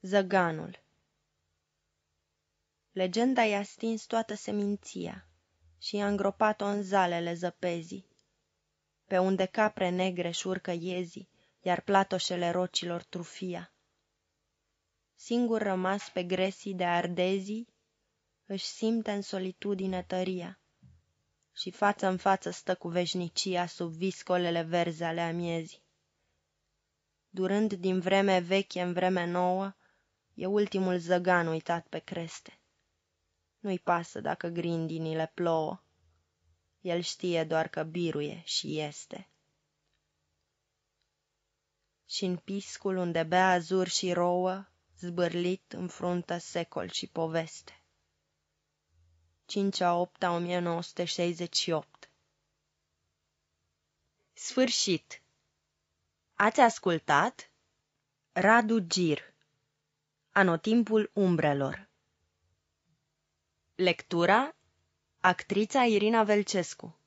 Zăganul Legenda i-a stins toată seminția și i-a îngropat-o în zalele zăpezii, pe unde capre negre șurcă iezii, iar platoșele rocilor trufia. Singur rămas pe gresii de ardezii, își simte în solitudine tăria și față în față stă cu veșnicia sub viscolele verzi ale amiezii. Durând din vreme veche în vreme nouă, E ultimul zăgan uitat pe creste. Nu-i pasă dacă grindinile plouă. El știe doar că biruie și este. și în piscul unde bea azur și rouă, Zbârlit înfruntă secol și poveste. 5 a 8 a 1968 Sfârșit Ați ascultat? Radu Gir Anotimpul umbrelor. Lectura Actrița Irina Velcescu